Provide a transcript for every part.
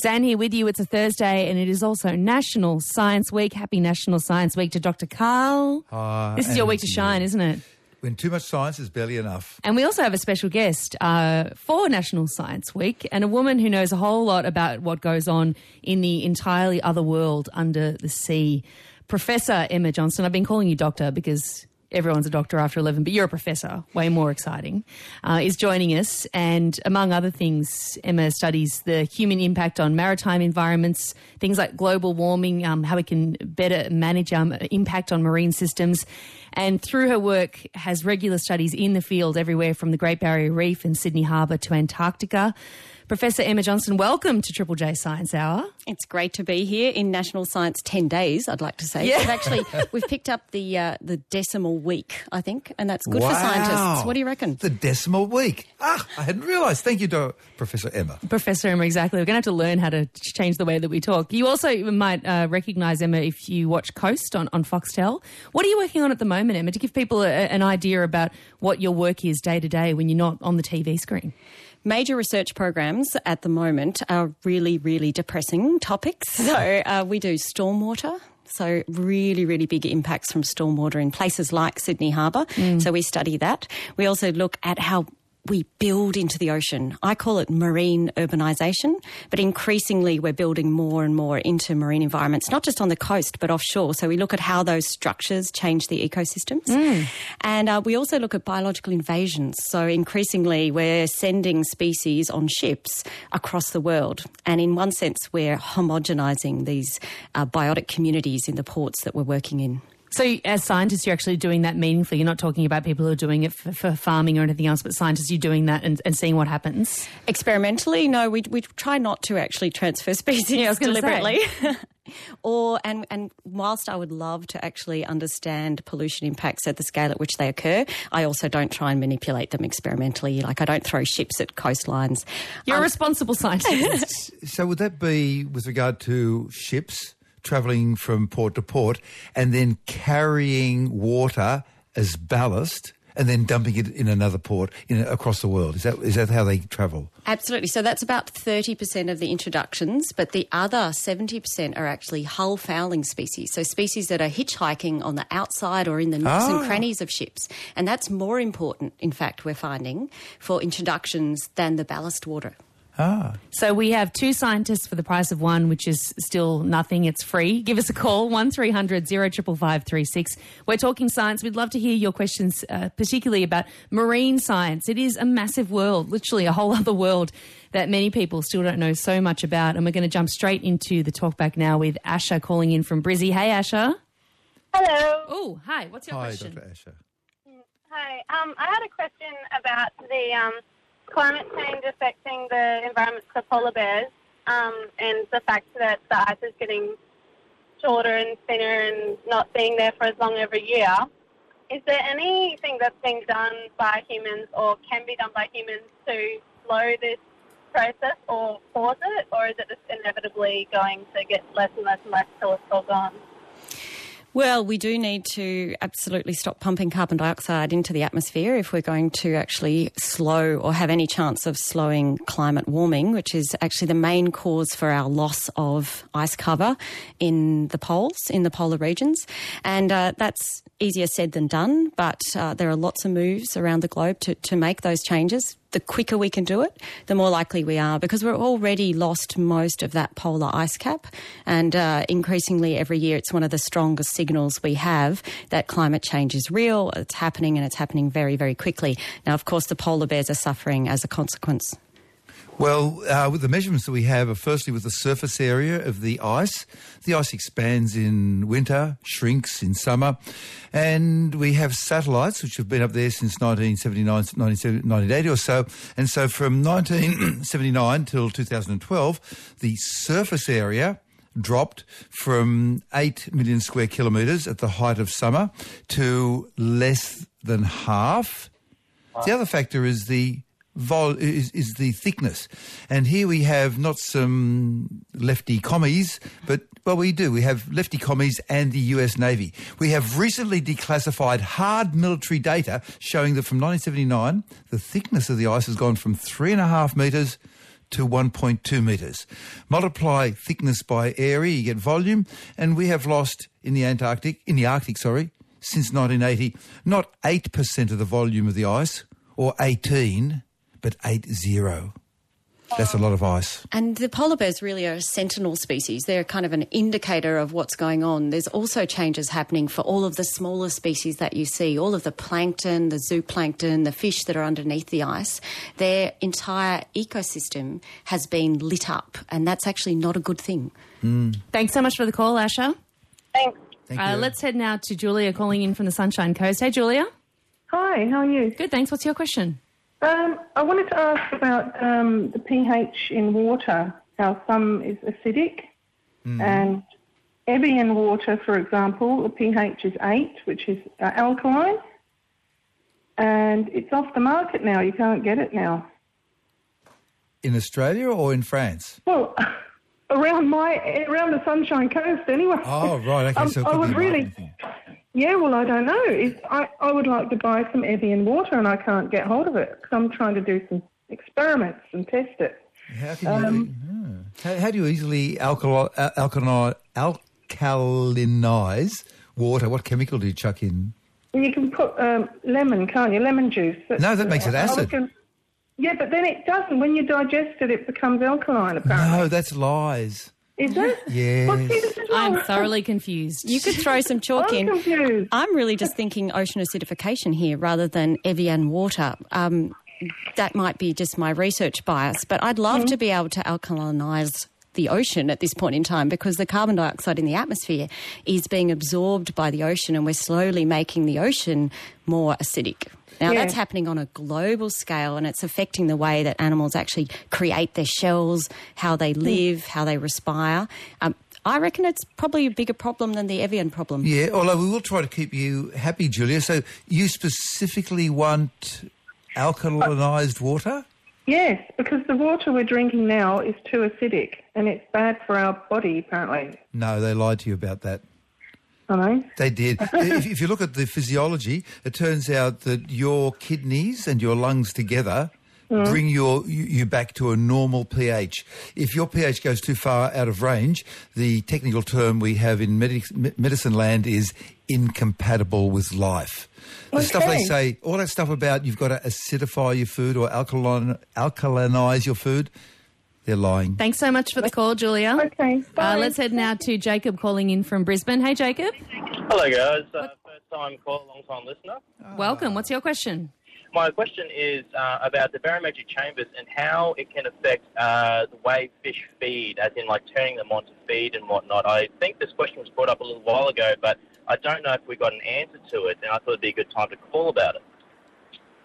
Zan here with you. It's a Thursday and it is also National Science Week. Happy National Science Week to Dr. Karl. Hi, this is your week to shine, isn't it? When too much science is barely enough. And we also have a special guest uh, for National Science Week and a woman who knows a whole lot about what goes on in the entirely other world under the sea. Professor Emma Johnston. I've been calling you doctor because everyone's a doctor after 11, but you're a professor, way more exciting, uh, is joining us. And among other things, Emma studies the human impact on maritime environments, things like global warming, um, how we can better manage our impact on marine systems. And through her work, has regular studies in the field everywhere from the Great Barrier Reef and Sydney Harbour to Antarctica. Professor Emma Johnston, welcome to Triple J Science Hour. It's great to be here in National Science 10 days, I'd like to say. Yeah. We've actually we've picked up the uh, the decimal week, I think, and that's good wow. for scientists. What do you reckon? The decimal week. Ah, I hadn't realised. Thank you, to Professor Emma. Professor Emma, exactly. We're going to have to learn how to change the way that we talk. You also might uh, recognise Emma if you watch Coast on, on Foxtel. What are you working on at the moment, Emma, to give people a, an idea about what your work is day to day when you're not on the TV screen? Major research programs at the moment are really, really depressing topics. So uh, we do stormwater. So, really, really big impacts from stormwater in places like Sydney Harbour. Mm. So, we study that. We also look at how we build into the ocean. I call it marine urbanisation, but increasingly we're building more and more into marine environments, not just on the coast, but offshore. So we look at how those structures change the ecosystems. Mm. And uh, we also look at biological invasions. So increasingly we're sending species on ships across the world. And in one sense, we're homogenising these uh, biotic communities in the ports that we're working in. So, as scientists, you're actually doing that meaningfully. You're not talking about people who are doing it for, for farming or anything else, but scientists, you're doing that and, and, seeing what happens. Experimentally, no, we, we try not to actually transfer species yeah, deliberately. or and and whilst I would love to actually understand pollution impacts at the scale at which they occur, I also don't try and manipulate them experimentally. Like I don't throw ships at coastlines. You're um, a responsible scientist. so would that be with regard to ships? Travelling from port to port and then carrying water as ballast and then dumping it in another port in, across the world. Is that is that how they travel? Absolutely. So that's about 30% of the introductions, but the other 70% are actually hull fouling species. So species that are hitchhiking on the outside or in the nooks oh. and ah. crannies of ships. And that's more important, in fact, we're finding, for introductions than the ballast water. Ah. So we have two scientists for the price of one, which is still nothing. It's free. Give us a call, 1300 055536. We're talking science. We'd love to hear your questions, uh, particularly about marine science. It is a massive world, literally a whole other world that many people still don't know so much about. And we're going to jump straight into the talkback now with Asha calling in from Brizzy. Hey, Asha. Hello. Oh, hi. What's your hi, question? Dr. Asha. Hi. Um, I had a question about the... Um, climate change affecting the environment for polar bears um, and the fact that the ice is getting shorter and thinner and not being there for as long every year. Is there anything that's being done by humans or can be done by humans to slow this process or pause it, or is it just inevitably going to get less and less and less till it's all gone? Well, we do need to absolutely stop pumping carbon dioxide into the atmosphere if we're going to actually slow or have any chance of slowing climate warming, which is actually the main cause for our loss of ice cover in the poles, in the polar regions. And uh, that's easier said than done, but uh, there are lots of moves around the globe to, to make those changes the quicker we can do it, the more likely we are because we're already lost most of that polar ice cap. And uh, increasingly every year, it's one of the strongest signals we have that climate change is real, it's happening, and it's happening very, very quickly. Now, of course, the polar bears are suffering as a consequence. Well, uh, with the measurements that we have, are firstly with the surface area of the ice. The ice expands in winter, shrinks in summer, and we have satellites which have been up there since 1979, 1980 or so. And so from 1979 till 2012, the surface area dropped from 8 million square kilometres at the height of summer to less than half. The other factor is the vol is, is the thickness. And here we have not some lefty commies, but well, we do. We have lefty commies and the US Navy. We have recently declassified hard military data showing that from 1979, the thickness of the ice has gone from three and a half metres to 1.2 metres. Multiply thickness by area, you get volume, and we have lost in the Antarctic, in the Arctic, sorry, since 1980, not 8% of the volume of the ice, or 18, but 80. That's a lot of ice. And the polar bears really are a sentinel species. They're kind of an indicator of what's going on. There's also changes happening for all of the smaller species that you see, all of the plankton, the zooplankton, the fish that are underneath the ice. Their entire ecosystem has been lit up, and that's actually not a good thing. Thanks so much for the call, Asha. Thanks. Thank Uh, you. let's head now to Julia calling in from the Sunshine Coast. Hey, Julia. Hi, how are you? Good, thanks. What's your question? Um, I wanted to ask about um, the pH in water, how some is acidic, and Evian water, for example, the pH is 8, which is uh, alkaline, and it's off the market now. You can't get it now. In Australia or in France? Well, around my around the Sunshine Coast, anyway. Oh, right. Okay, Um, so I would really, marketing thing. Yeah. Well, I don't know. It's, I I would like to buy some Evian water, and I can't get hold of it because I'm trying to do some experiments and test it. How, can you, Hmm. how, how do you easily alkali, al- alkali, alkalinize water? What chemical do you chuck in? You can put um, lemon, can't you? Lemon juice. No, that makes it acid. gonna- yeah, but then it doesn't. When you digest it, it becomes alkaline, apparently. No, that's lies. Is it? Yes. What's this as well? I'm thoroughly confused. You could throw some chalk I'm in. confused. I'm really just thinking ocean acidification here rather than Evian water. Um, that might be just my research bias, but I'd love to be able to alkalinise the ocean at this point in time because the carbon dioxide in the atmosphere is being absorbed by the ocean and we're slowly making the ocean more acidic. Now, Yeah. that's happening on a global scale and it's affecting the way that animals actually create their shells, how they live, how they respire. Um, I reckon it's probably a bigger problem than the Evian problem. Yeah, although we will try to keep you happy, Julia. So you specifically want alkalinized water? Yes, because the water we're drinking now is too acidic, and it's bad for our body, apparently. No, they lied to you about that. I know. They did. if, if you look at the physiology, it turns out that your kidneys and your lungs together mm. bring your you, you back to a normal pH. If your pH goes too far out of range, the technical term we have in medic, medicine land is incompatible with life. The stuff they say, all that stuff about you've got to acidify your food or alkaline, alkalinize your food, they're lying. Thanks so much for the call, Julia. Okay, Uh, bye. let's head now to Jacob calling in from Brisbane. Hey, Jacob. Hello, guys. Uh, first time caller, long time listener. Welcome. What's your question? My question is uh, about the barometric chambers and how it can affect uh, the way fish feed, as in like turning them on to feed and whatnot. I think this question was brought up a little while ago, but I don't know if we got an answer to it, and I thought it'd be a good time to call about it.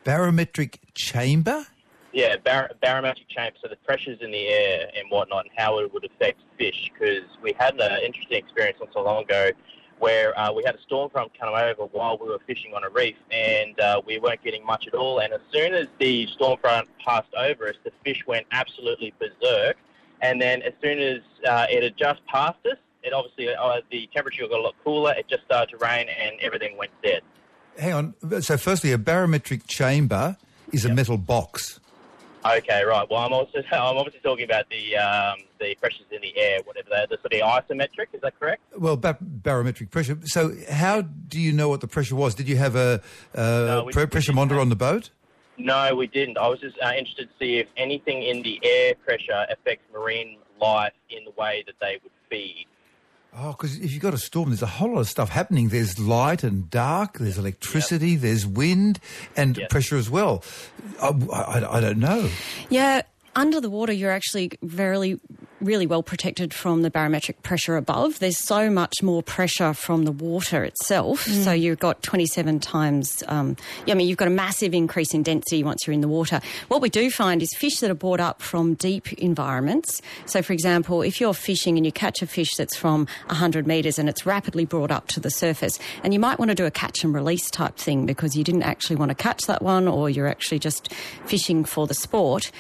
Barometric chamber? Yeah, bar- barometric chamber, so the pressures in the air and whatnot, and how it would affect fish. Because we had an interesting experience not so long ago where uh, we had a storm front come over while we were fishing on a reef, and uh, we weren't getting much at all. And as soon as the storm front passed over us, the fish went absolutely berserk. And then as soon as uh, it had just passed us, it obviously uh, the temperature got a lot cooler. It just started to rain, and everything went dead. Hang on. So, firstly, a barometric chamber is a metal box. Okay, right. Well, I'm also I'm obviously talking about the um, the pressures in the air, whatever they are, the sort of isometric. Is that correct? Well, ba- barometric pressure. So, how do you know what the pressure was? Did you have a uh, No, pressure monitor on the boat? No, we didn't. I was just uh, interested to see if anything in the air pressure affects marine life in the way that they would feed. Oh, because if you've got a storm, there's a whole lot of stuff happening. There's light and dark. There's electricity. There's wind and Yes. pressure as well. I, I, I don't know. Yeah, under the water, you're actually very, really well protected from the barometric pressure above. There's so much more pressure from the water itself. So you've got 27 times, um, I mean, you've got a massive increase in density once you're in the water. What we do find is fish that are brought up from deep environments. So, for example, if you're fishing and you catch a fish that's from 100 metres and it's rapidly brought up to the surface, and you might want to do a catch and release type thing because you didn't actually want to catch that one or you're actually just fishing for the sport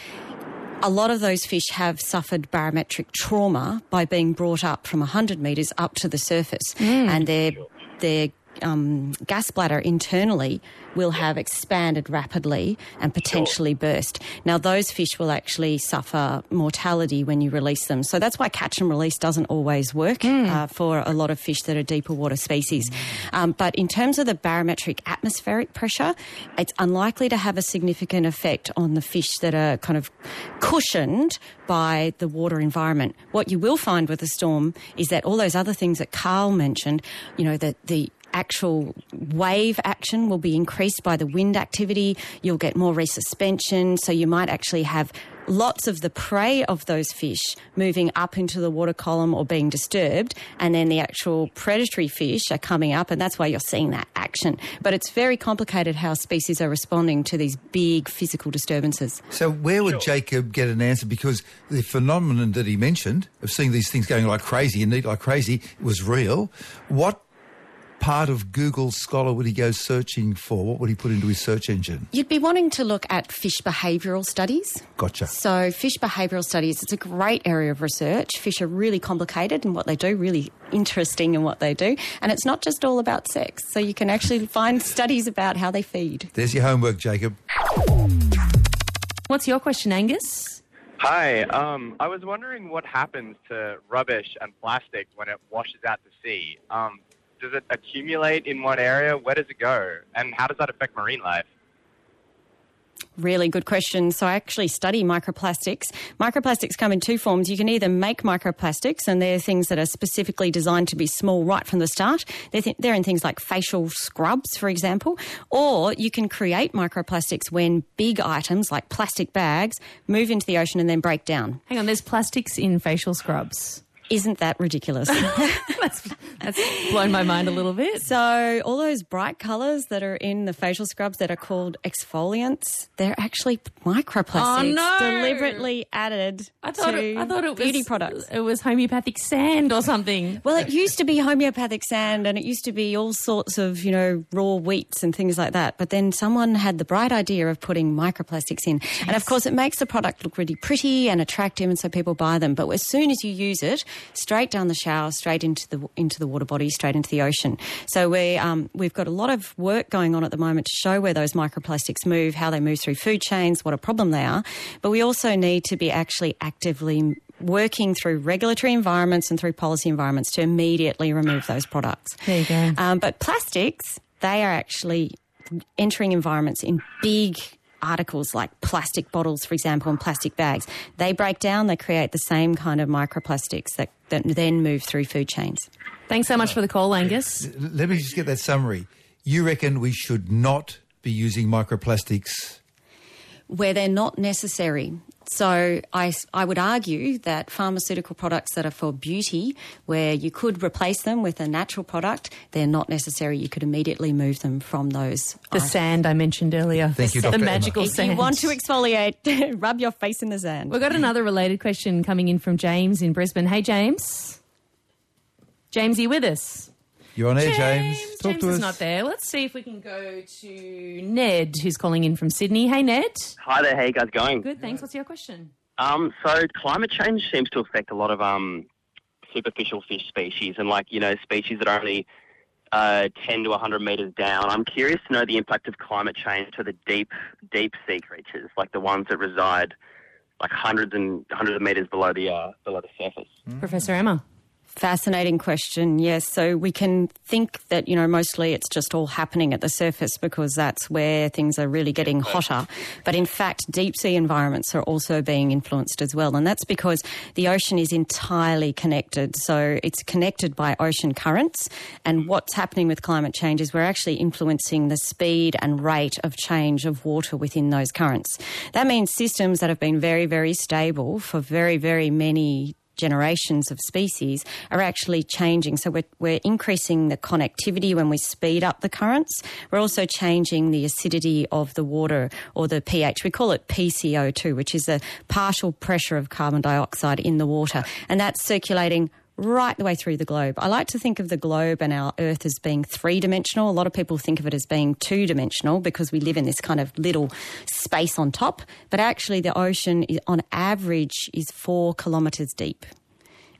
a lot of those fish have suffered barometric trauma by being brought up from 100 metres up to the surface. Mm. And they're, they're um, gas bladder internally will have expanded rapidly and potentially burst. Now, those fish will actually suffer mortality when you release them. So that's why catch and release doesn't always work uh, for a lot of fish that are deeper water species. Um, but in terms of the barometric atmospheric pressure, it's unlikely to have a significant effect on the fish that are kind of cushioned by the water environment. What you will find with a storm is that all those other things that Karl mentioned, you know, that the actual wave action will be increased by the wind activity. You'll get more resuspension. So you might actually have lots of the prey of those fish moving up into the water column or being disturbed. And then the actual predatory fish are coming up. And that's why you're seeing that action. But it's very complicated how species are responding to these big physical disturbances. So where would Jacob get an answer? Because the phenomenon that he mentioned of seeing these things going like crazy and eat like crazy was real. What part of Google Scholar would he go searching for? What would he put into his search engine? You'd be wanting to look at fish behavioural studies. Gotcha. So, fish behavioural studies, it's a great area of research. Fish are really complicated in what they do, really interesting in what they do. And it's not just all about sex. So, you can actually find studies about how they feed. There's your homework, Jacob. What's your question, Angus? Hi, um, I was wondering what happens to rubbish and plastic when it washes out to sea. Um, does it accumulate in one area? Where does it go? And how does that affect marine life? Really good question. So, I actually study microplastics. Microplastics come in two forms. You can either make microplastics, and they're things that are specifically designed to be small right from the start. They're, th- they're in things like facial scrubs, for example. Or you can create microplastics when big items like plastic bags move into the ocean and then break down. Hang on, there's plastics in facial scrubs. Isn't that ridiculous? That's, that's blown my mind a little bit. So, all those bright colours that are in the facial scrubs that are called exfoliants, they're actually microplastics Oh, no. deliberately added I thought, to it, I thought it was beauty products. It was homeopathic sand or something. Well, it used to be homeopathic sand and it used to be all sorts of, you know, raw wheats and things like that. But then someone had the bright idea of putting microplastics in. And of course, it makes the product look really pretty and attractive and so people buy them. But as soon as you use it, straight down the shower, straight into the into the water body, straight into the ocean. So we um, we've got a lot of work going on at the moment to show where those microplastics move, how they move through food chains, what a problem they are. But we also need to be actually actively working through regulatory environments and through policy environments to immediately remove those products. There you go. Um, but plastics, they are actually entering environments in big articles like plastic bottles, for example, and plastic bags. They break down, they create the same kind of microplastics that, that then move through food chains. Thanks so much for the call, Angus. Let me just get that summary. You reckon we should not be using microplastics? Where they're not necessary. So I, I would argue that pharmaceutical products that are for beauty, where you could replace them with a natural product, they're not necessary. You could immediately move them from those. The items. sand I mentioned earlier. Thank you, the Dr. Emma. magical If sand. you want to exfoliate, rub your face in the sand. We've got another related question coming in from James in Brisbane. Hey, James. James, are you with us? You're on air, James. Talk James to is us. not there. Let's see if we can go to Ned, who's calling in from Sydney. Hey, Ned. Hi there, how you guys going? Good, thanks. What's your question? Um, so climate change seems to affect a lot of um, superficial fish species and like, you know, species that are only uh, 10 to 100 metres down. I'm curious to know the impact of climate change to the deep, deep sea creatures, like the ones that reside like hundreds and hundreds of metres below the, uh, below the surface. Professor Emma. Fascinating question. Yes. So we can think that, you know, mostly it's just all happening at the surface because that's where things are really getting hotter. But in fact, deep sea environments are also being influenced as well. And that's because the ocean is entirely connected. So it's connected by ocean currents. And mm-hmm. what's happening with climate change is we're actually influencing the speed and rate of change of water within those currents. That means systems that have been very, very stable for very, very many generations of species are actually changing. So we're, we're increasing the connectivity when we speed up the currents. We're also changing the acidity of the water or the pH. We call it PCO2, which is the partial pressure of carbon dioxide in the water. And that's circulating right the way through the globe. I like to think of the globe and our Earth as being three dimensional. A lot of people think of it as being two dimensional because we live in this kind of little space on top. But actually, the ocean, on average, is four kilometres deep.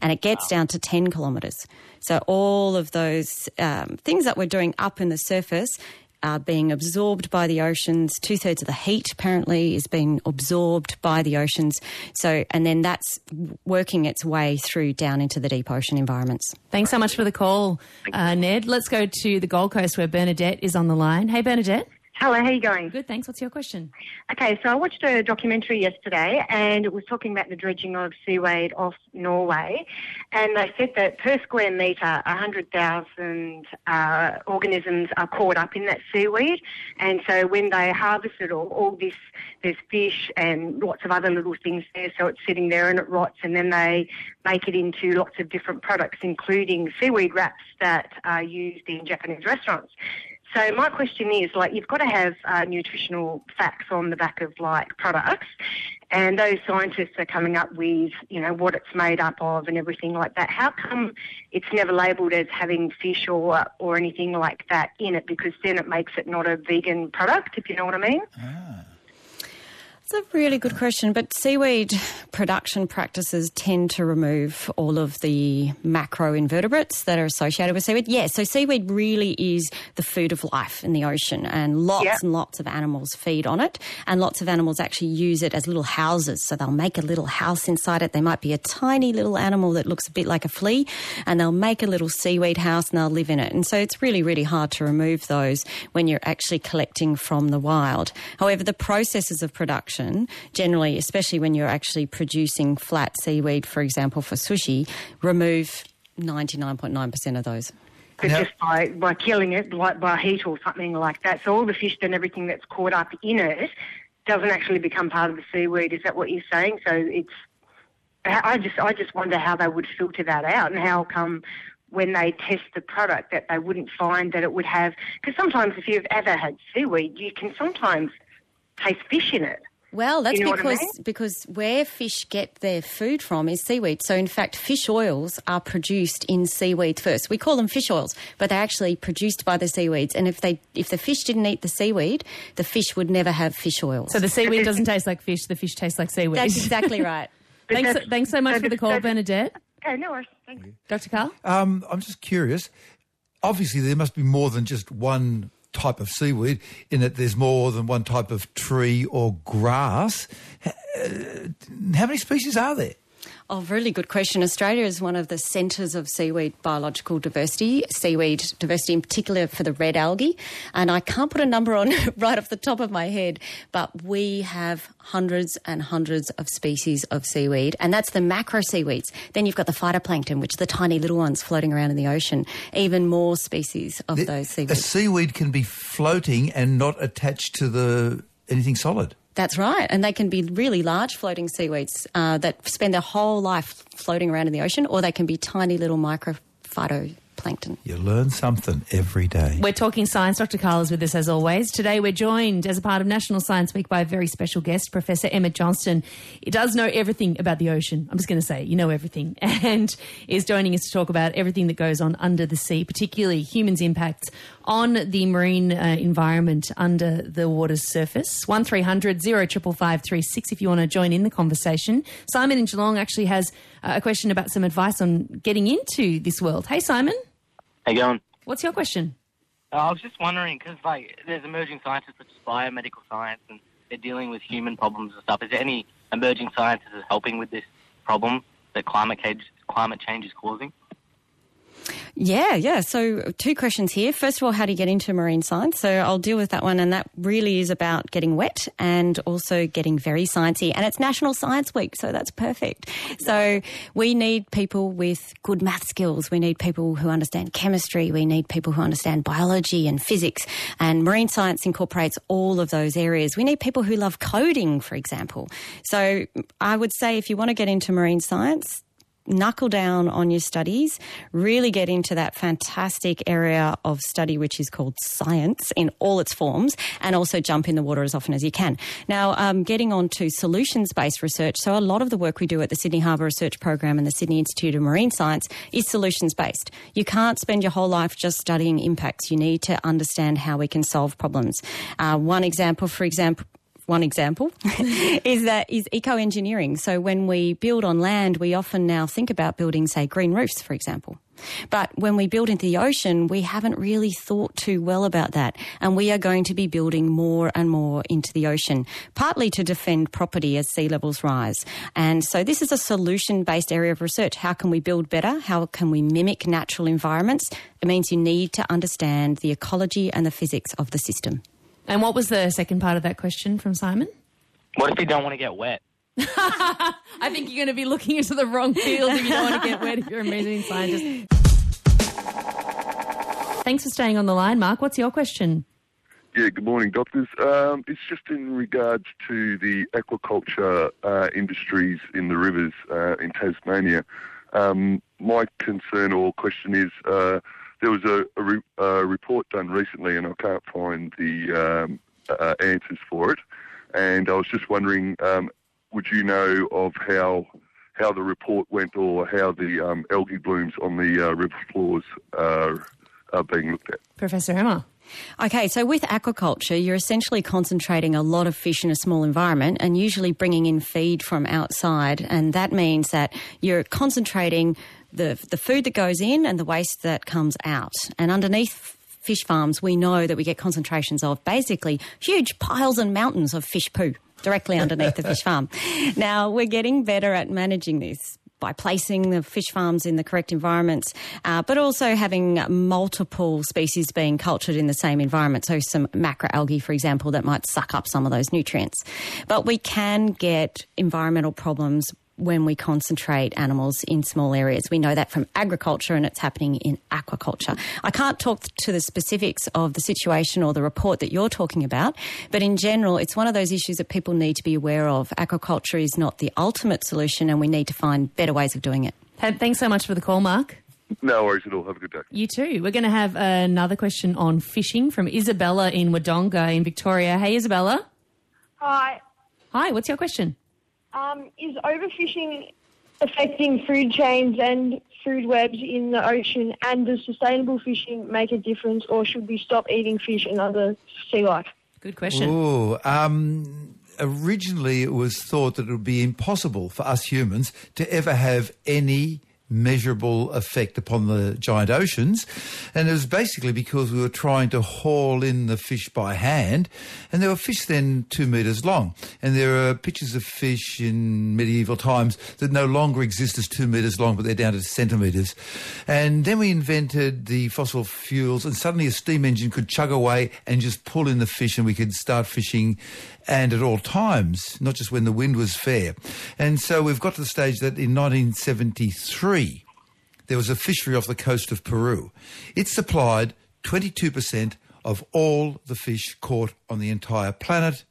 and it gets down to 10 kilometres. So all of those um, things that we're doing up in the surface are being absorbed by the oceans. Two thirds of the heat apparently is being absorbed by the oceans. So, and then that's working its way through down into the deep ocean environments. Thanks so much for the call, uh, Ned. Let's go to the Gold Coast where Bernadette is on the line. Hey, Bernadette. Hello, how are you going? Good, thanks. What's your question? Okay, so I watched a documentary yesterday and it was talking about the dredging of seaweed off Norway. And they said that per square metre, 100,000 uh, organisms are caught up in that seaweed. And so when they harvest it all, all this, there's fish and lots of other little things there. So it's sitting there and it rots and then they make it into lots of different products, including seaweed wraps that are used in Japanese restaurants. So my question is, like, you've got to have uh, nutritional facts on the back of like products, and those scientists are coming up with, you know, what it's made up of and everything like that. How come it's never labelled as having fish or or anything like that in it? Because then it makes it not a vegan product, if you know what I mean. It's a really good question, but seaweed production practices tend to remove all of the macro invertebrates that are associated with seaweed. Yeah, so seaweed really is the food of life in the ocean, and lots Yep. and lots of animals feed on it, and lots of animals actually use it as little houses. So they'll make a little house inside it. They might be a tiny little animal that looks a bit like a flea, and they'll make a little seaweed house and they'll live in it. And so it's really, really hard to remove those when you're actually collecting from the wild. However, the processes of production, generally, especially when you're actually producing flat seaweed, for example, for sushi, remove 99.9% of those. But Now- just by, by killing it, like by heat or something like that. So all the fish and everything that's caught up in it doesn't actually become part of the seaweed. Is that what you're saying? So it's, I just, I just wonder how they would filter that out and how come when they test the product that they wouldn't find that it would have, because sometimes if you've ever had seaweed, you can sometimes taste fish in it. Well, that's You know what I because mean? because where fish get their food from is seaweed. So in fact, fish oils are produced in seaweed first. We call them fish oils, but they're actually produced by the seaweeds. And if they if the fish didn't eat the seaweed, the fish would never have fish oils. So the seaweed doesn't taste like fish, the fish tastes like seaweed. that's exactly right. thanks, that's- thanks so much for the call, Bernadette. Okay, no worries. Thanks. Dr. Karl? Um, I'm just curious. Obviously, there must be more than just one type of seaweed in that there's more than one type of tree or grass. How many species are there? Oh, really good question. Australia is one of the centres of seaweed biological diversity, seaweed diversity in particular for the red algae. And I can't put a number on right off the top of my head, but we have hundreds and hundreds of species of seaweed. And that's the macro seaweeds. Then you've got the phytoplankton, which are the tiny little ones floating around in the ocean. Even more species of The- those seaweeds. A seaweed can be floating and not attached to the anything solid. That's right. And they can be really large floating seaweeds uh, that spend their whole life floating around in the ocean, or they can be tiny little micro phytoplankton. You learn something every day. We're talking science. Dr. Karl is with us as always. Today we're joined as a part of National Science Week by a very special guest, Professor Emma Johnston. He does know everything about the ocean. I'm just going to say, you know everything. And is joining us to talk about everything that goes on under the sea, particularly humans' impacts on the marine uh, environment under the water's surface. 1300 055536 if you want to join in the conversation. Simon in Geelong actually has uh, a question about some advice on getting into this world. Hey, Simon, How you going? what's your question? Uh, I was just wondering because like there's emerging scientists such as biomedical science and they're dealing with human problems and stuff. Is there any emerging scientists helping with this problem that climate change climate change is causing? Yeah, yeah. So, two questions here. First of all, how do you get into marine science? So, I'll deal with that one. And that really is about getting wet and also getting very sciencey. And it's National Science Week, so that's perfect. So, we need people with good math skills. We need people who understand chemistry. We need people who understand biology and physics. And marine science incorporates all of those areas. We need people who love coding, for example. So, I would say if you want to get into marine science, knuckle down on your studies, really get into that fantastic area of study which is called science in all its forms, and also jump in the water as often as you can. Now, um, getting on to solutions based research. So, a lot of the work we do at the Sydney Harbour Research Program and the Sydney Institute of Marine Science is solutions based. You can't spend your whole life just studying impacts. You need to understand how we can solve problems. Uh, one example, for example, one example, is that is eco engineering. So when we build on land, we often now think about building, say, green roofs, for example. But when we build into the ocean, we haven't really thought too well about that. And we are going to be building more and more into the ocean, partly to defend property as sea levels rise. And so this is a solution based area of research. How can we build better? How can we mimic natural environments? It means you need to understand the ecology and the physics of the system. And what was the second part of that question from Simon? What if you don't want to get wet? I think you're going to be looking into the wrong field if you don't want to get wet if you're a marine scientist. Thanks for staying on the line, Mark. What's your question? Yeah, good morning, doctors. Um, it's just in regards to the aquaculture uh, industries in the rivers uh, in Tasmania. Um, my concern or question is uh, there was a, a, re- a, report done recently, and I can't find the um, uh, answers for it. And I was just wondering, um, would you know of how how the report went or how the um, algae blooms on the uh, river floors are, are being looked at? Professor Emma. Okay, so with aquaculture, you're essentially concentrating a lot of fish in a small environment and usually bringing in feed from outside. And that means that you're concentrating the, the food that goes in and the waste that comes out. And underneath fish farms, we know that we get concentrations of basically huge piles and mountains of fish poo directly underneath the fish farm. Now, we're getting better at managing this by placing the fish farms in the correct environments, uh, but also having multiple species being cultured in the same environment. So, some macroalgae, for example, that might suck up some of those nutrients. But we can get environmental problems when we concentrate animals in small areas. We know that from agriculture and it's happening in aquaculture. I can't talk to the specifics of the situation or the report that you're talking about, but in general, it's one of those issues that people need to be aware of. Aquaculture is not the ultimate solution and we need to find better ways of doing it. Thanks so much for the call, Mark. No worries at all. Have a good day. You too. We're going to have another question on fishing from Isabella in Wodonga in Victoria. Hey, Isabella. Hi. Hi, what's your question? Um, is overfishing affecting food chains and food webs in the ocean? And does sustainable fishing make a difference, or should we stop eating fish and other sea life? Good question. Ooh, um, originally, it was thought that it would be impossible for us humans to ever have any measurable effect upon the giant oceans. And it was basically because we were trying to haul in the fish by hand. And there were fish then two metres long. And there are pictures of fish in medieval times that no longer exist as two metres long, but they're down to centimetres. And then we invented the fossil fuels, and suddenly a steam engine could chug away and just pull in the fish, and we could start fishing and at all times, not just when the wind was fair. And so we've got to the stage that in 1973, there was a fishery off the coast of Peru. It supplied 22% of all the fish caught on the entire planet.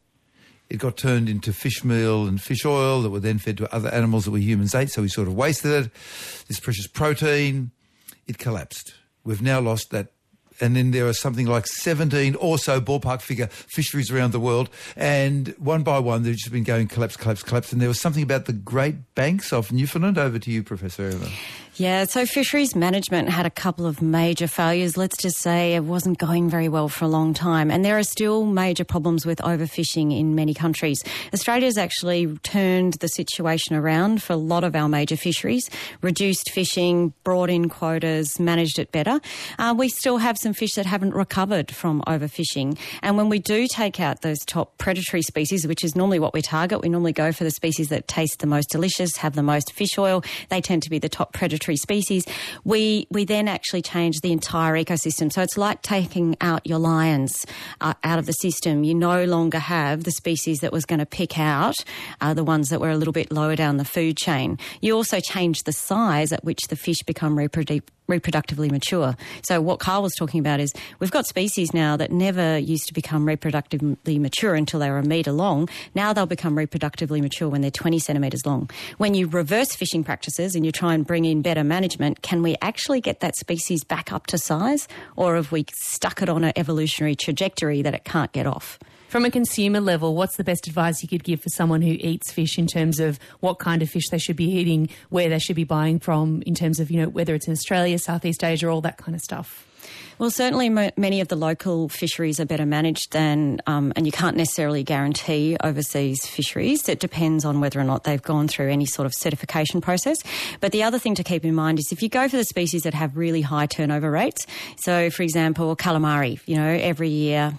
It got turned into fish meal and fish oil that were then fed to other animals that we humans ate, so we sort of wasted it. This precious protein, it collapsed. We've now lost that and then there are something like 17 or so ballpark figure fisheries around the world, and one by one they've just been going collapse, collapse, collapse. And there was something about the Great Banks of Newfoundland. Over to you, Professor Eva. Yeah, so fisheries management had a couple of major failures. Let's just say it wasn't going very well for a long time. And there are still major problems with overfishing in many countries. Australia's actually turned the situation around for a lot of our major fisheries, reduced fishing, brought in quotas, managed it better. Uh, we still have some fish that haven't recovered from overfishing. And when we do take out those top predatory species, which is normally what we target, we normally go for the species that taste the most delicious, have the most fish oil. They tend to be the top predatory species, we we then actually change the entire ecosystem. So it's like taking out your lions uh, out of the system. You no longer have the species that was going to pick out uh, the ones that were a little bit lower down the food chain. You also change the size at which the fish become reproductive reproductively mature. So what Karl was talking about is we've got species now that never used to become reproductively mature until they were a metre long. Now they'll become reproductively mature when they're 20 centimetres long. When you reverse fishing practices and you try and bring in better management, can we actually get that species back up to size? Or have we stuck it on an evolutionary trajectory that it can't get off? From a consumer level, what's the best advice you could give for someone who eats fish in terms of what kind of fish they should be eating, where they should be buying from, in terms of, you know, whether it's in Australia, Southeast Asia, all that kind of stuff? Well, certainly many of the local fisheries are better managed than, um, and you can't necessarily guarantee overseas fisheries. It depends on whether or not they've gone through any sort of certification process. But the other thing to keep in mind is if you go for the species that have really high turnover rates, so for example, calamari, you know, every year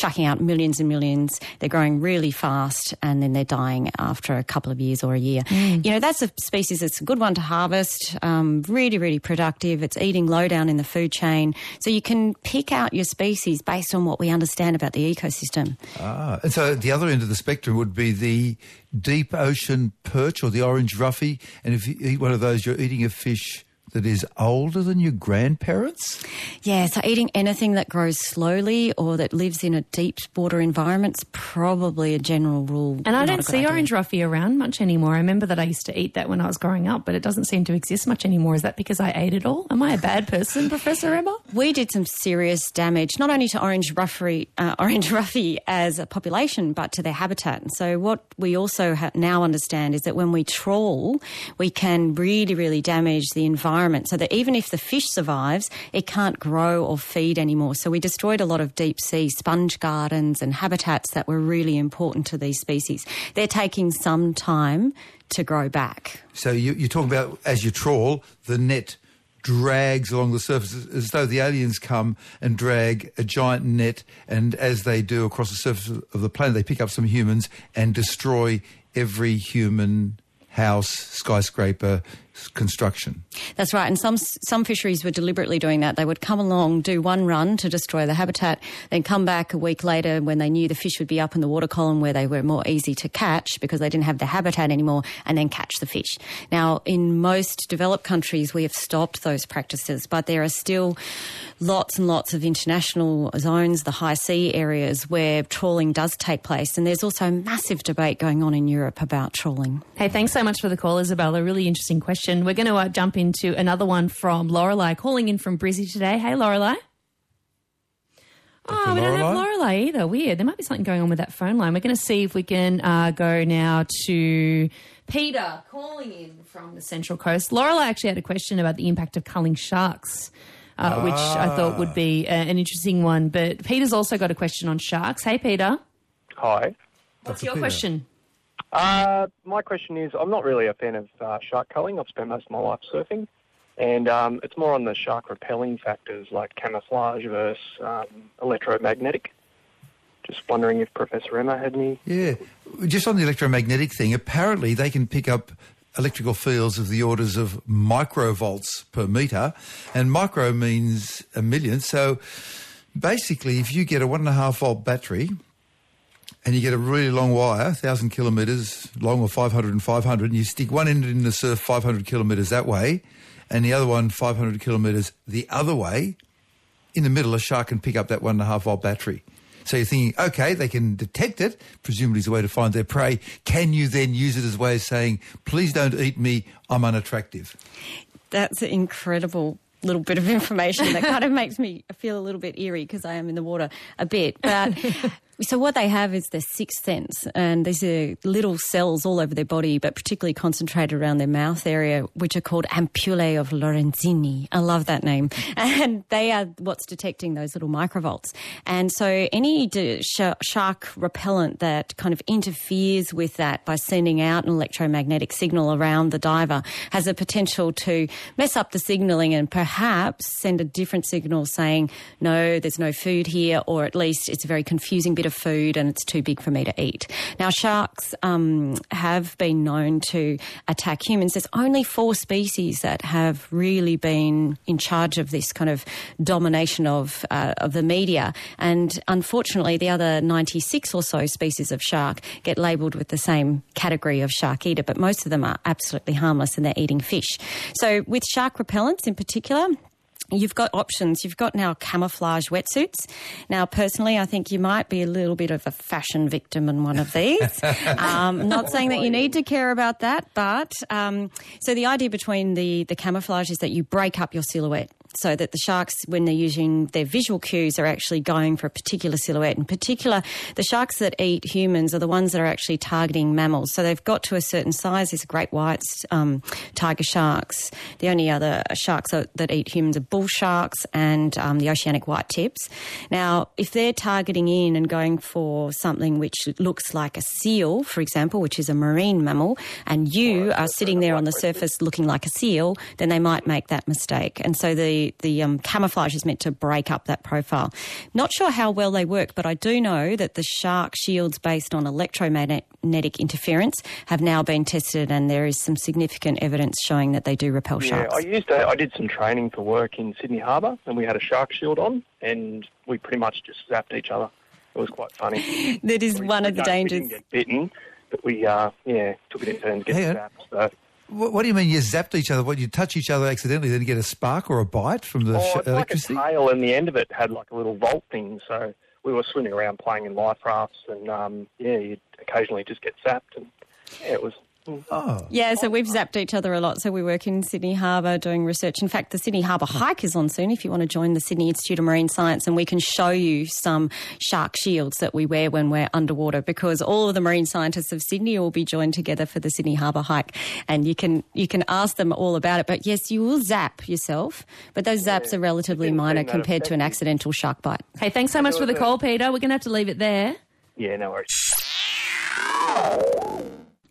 chucking out millions and millions. They're growing really fast and then they're dying after a couple of years or a year. Mm. You know, that's a species that's a good one to harvest, um, really, really productive. It's eating low down in the food chain. So you can pick out your species based on what we understand about the ecosystem. Ah, and so the other end of the spectrum would be the deep ocean perch or the orange roughy. And if you eat one of those, you're eating a fish that is older than your grandparents? Yeah, so eating anything that grows slowly or that lives in a deep water environment is probably a general rule. And I don't see idea. orange roughy around much anymore. I remember that I used to eat that when I was growing up, but it doesn't seem to exist much anymore. Is that because I ate it all? Am I a bad person, Professor Emma? We did some serious damage, not only to orange roughy, uh, orange roughy as a population, but to their habitat. And so what we also ha- now understand is that when we trawl, we can really, really damage the environment so that even if the fish survives, it can't grow or feed anymore. So we destroyed a lot of deep sea sponge gardens and habitats that were really important to these species. They're taking some time to grow back. So you, you're talking about as you trawl, the net drags along the surface as though the aliens come and drag a giant net, and as they do across the surface of the planet, they pick up some humans and destroy every human house, skyscraper construction. That's right. And some some fisheries were deliberately doing that. They would come along, do one run to destroy the habitat, then come back a week later when they knew the fish would be up in the water column where they were more easy to catch because they didn't have the habitat anymore, and then catch the fish. Now, in most developed countries, we have stopped those practices, but there are still lots and lots of international zones, the high sea areas where trawling does take place. And there's also a massive debate going on in Europe about trawling. Hey, thanks so much for the call, Isabella. Really interesting question. We're going to uh, jump into another one from Lorelei, calling in from Brizzy today. Hey, Lorelei. Oh, we don't have Lorelei either. Weird. There might be something going on with that phone line. We're going to see if we can uh, go now to Peter calling in from the Central Coast. Lorelei actually had a question about the impact of culling sharks. Uh, Which I thought would be uh, an interesting one. But Peter's also got a question on sharks. Hey, Peter. Hi. What's your question? Uh, my question is, I'm not really a fan of uh, shark culling. I've spent most of my life surfing, and um, it's more on the shark repelling factors like camouflage versus um, electromagnetic. Just wondering if Professor Emma had any. Yeah. Just on the electromagnetic thing, apparently they can pick up electrical fields of the orders of microvolts per metre, and micro means a million. So basically, if you get a one and a half volt battery and you get a really long wire, 1,000 kilometres long or 500 and 500, and you stick one end in the surf 500 kilometres that way and the other one 500 kilometres the other way, in the middle, a shark can pick up that one and a half volt battery. So you're thinking, okay, they can detect it, presumably as a way to find their prey. Can you then use it as a way of saying, please don't eat me, I'm unattractive? That's an incredible little bit of information that kind of makes me feel a little bit eerie because I am in the water a bit. But so what they have is their sixth sense, and these are little cells all over their body, but particularly concentrated around their mouth area, which are called ampullae of Lorenzini. I love that name, and they are what's detecting those little microvolts. And so any d- sh- shark repellent that kind of interferes with that by sending out an electromagnetic signal around the diver has a potential to mess up the signaling and perhaps send a different signal saying, no, there's no food here, or at least it's a very confusing bit of food and it's too big for me to eat. Now, sharks um, have been known to attack humans. There's only four species that have really been in charge of this kind of domination of, uh, of the media. And unfortunately, the other 96 or so species of shark get labelled with the same category of shark eater, but most of them are absolutely harmless and they're eating fish. So, with shark repellents in particular, You've got options. You've got now camouflage wetsuits. Now, personally, I think you might be a little bit of a fashion victim in one of these. um, not saying that you need to care about that, but um, so the idea between the, the camouflage is that you break up your silhouette. So that the sharks, when they're using their visual cues, are actually going for a particular silhouette. In particular, the sharks that eat humans are the ones that are actually targeting mammals. So they've got to a certain size. These are great whites, um, tiger sharks. The only other sharks that, that eat humans are bull sharks and um, the oceanic white tips. Now, if they're targeting in and going for something which looks like a seal, for example, which is a marine mammal, and you are sitting there on the surface looking like a seal, then they might make that mistake. And so the the um, camouflage is meant to break up that profile. Not sure how well they work, but I do know that the shark shields based on electromagnetic interference have now been tested, and there is some significant evidence showing that they do repel Yeah, sharks. I used to, I did some training for work in Sydney Harbour, and we had a shark shield on, and we pretty much just zapped each other. It was quite funny. that is one of the We dangers. didn't get bitten, but we, uh, yeah, took it in turns getting Hang on. zapped. So. What, what do you mean you zapped each other? What, you touch each other accidentally, then you get a spark or a bite from the Oh, sh- it's like a tail, and the end of it had like a little vault thing. So we were swimming around playing in life rafts, and um, yeah, you'd occasionally just get zapped, and yeah, it was. Oh. Yeah, so we've zapped each other a lot. So we work in Sydney Harbour doing research. In fact, the Sydney Harbour hike is on soon if you want to join the Sydney Institute of Marine Science and we can show you some shark shields that we wear when we're underwater because all of the marine scientists of Sydney will be joined together for the Sydney Harbour hike and you can you can ask them all about it. But yes, you will zap yourself, but those zaps are relatively minor compared to an accidental shark bite. Hey, thanks so much for the call, Peter. We're going to have to leave it there. Yeah, no worries.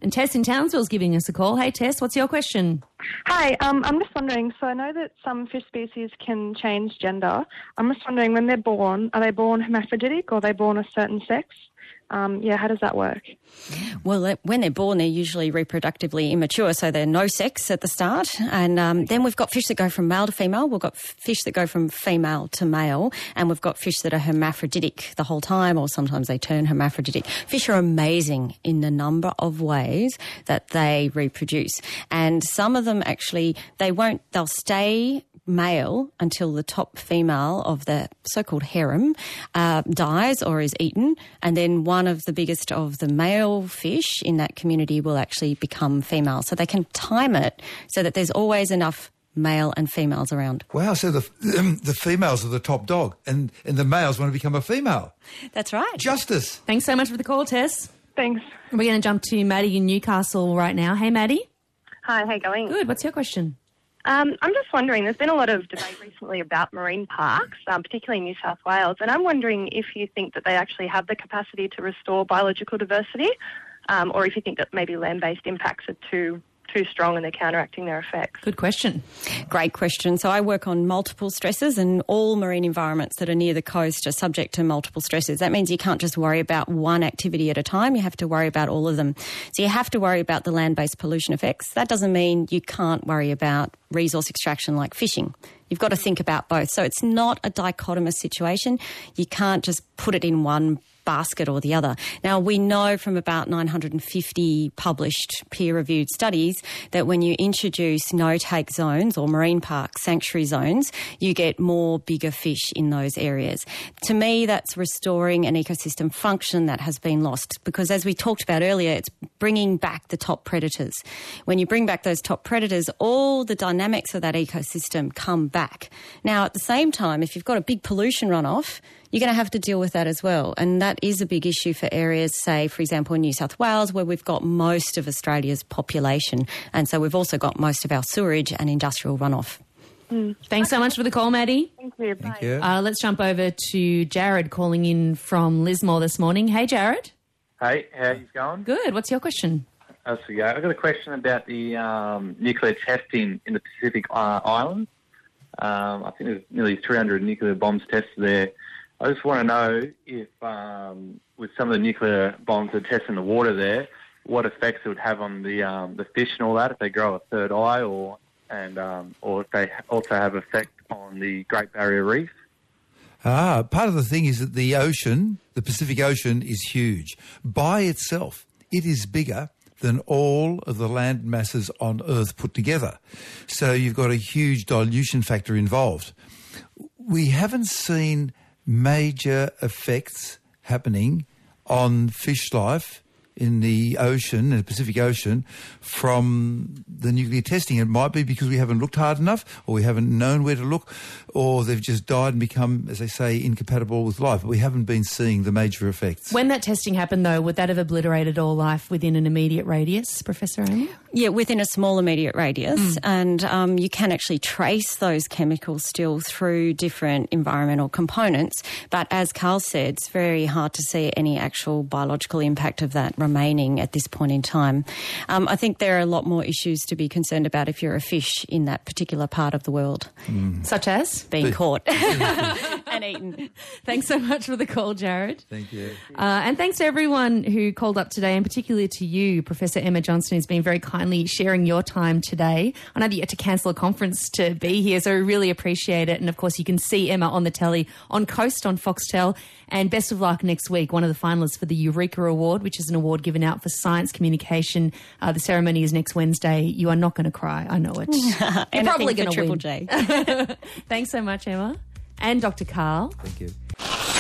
And Tess in Townsville's giving us a call. Hey, Tess, what's your question? Hi, um, I'm just wondering. So I know that some fish species can change gender. I'm just wondering when they're born, are they born hermaphroditic or are they born a certain sex? Um, yeah, how does that work? Well, when they're born, they're usually reproductively immature, so they're no sex at the start. And um, then we've got fish that go from male to female. We've got fish that go from female to male, and we've got fish that are hermaphroditic the whole time, or sometimes they turn hermaphroditic. Fish are amazing in the number of ways that they reproduce, and some of them actually they won't. They'll stay male until the top female of the so-called harem uh, dies or is eaten, and then one of the biggest of the male fish in that community will actually become female. So they can time it so that there's always enough male and females around. Wow, so the the females are the top dog, and, and the males want to become a female. That's right. Justice. Thanks so much for the call, Tess. Thanks. We're going to jump to Maddie in Newcastle right now. Hey, Maddie. Hi, how you going? Good. What's your question? Um, I'm just wondering, there's been a lot of debate recently about marine parks, um, particularly in New South Wales, and I'm wondering if you think that they actually have the capacity to restore biological diversity, um, or if you think that maybe land-based impacts are too too strong and they're counteracting their effects. Good question. Great question. So I work on multiple stresses, and all marine environments that are near the coast are subject to multiple stresses. That means you can't just worry about one activity at a time. You have to worry about all of them. So you have to worry about the land-based pollution effects. That doesn't mean you can't worry about resource extraction like fishing. You've got to think about both. So it's not a dichotomous situation. You can't just put it in one basket or the other. Now, we know from about 950 published peer reviewed studies that when you introduce no take zones or marine park sanctuary zones, you get more bigger fish in those areas. To me, that's restoring an ecosystem function that has been lost because, as we talked about earlier, it's bringing back the top predators. When you bring back those top predators, all the dynamics of that ecosystem come back. Now, at the same time, if you've got a big pollution runoff, you're going to have to deal with that as well. And that is a big issue for areas, say, for example, New South Wales, where we've got most of Australia's population. And so we've also got most of our sewerage and industrial runoff. Thanks so much for the call, Maddie. Thank you. Bye. you. Uh, let's jump over to Jared calling in from Lismore this morning. Hey, Jared. Hey, how you going? Good. What's your question? How's it go? I've got a question about the um, nuclear testing in the Pacific uh, Islands. Um, I think there's nearly 300 nuclear bombs tested there. I just want to know if, um, with some of the nuclear bombs that tested in the water there, what effects it would have on the um, the fish and all that if they grow a third eye, or and um, or if they also have effect on the Great Barrier Reef. Ah, part of the thing is that the ocean, the Pacific Ocean, is huge. By itself, it is bigger than all of the land masses on Earth put together. So you've got a huge dilution factor involved. We haven't seen major effects happening on fish life in the ocean, in the Pacific Ocean, from the nuclear testing. It might be because we haven't looked hard enough, or we haven't known where to look, or they've just died and become, as they say, incompatible with life. But we haven't been seeing the major effects. When that testing happened, though, would that have obliterated all life within an immediate radius, Professor Amy? Yeah, within a small immediate radius, and um, you can actually trace those chemicals still through different environmental components. But as Karl said, it's very hard to see any actual biological impact of that remaining at this point in time. Um, I think there are a lot more issues to be concerned about if you're a fish in that particular part of the world, Such as? being caught and eaten. Thanks so much for the call, Jared. Thank you. Uh, and thanks to everyone who called up today, and particularly to you, Professor Emma Johnston, who's been very kindly sharing your time today. I know that you had to cancel a conference to be here, so we really appreciate it. And of course, you can see Emma on the telly on Coast on Foxtel. And best of luck next week, one of the finalists for the Eureka Award, which is an award given out for science communication. Uh, the ceremony is next Wednesday. You are not going to cry, I know it. You're probably going to Triple win. J. Thanks so much, Emma. And Dr. Karl. Thank you.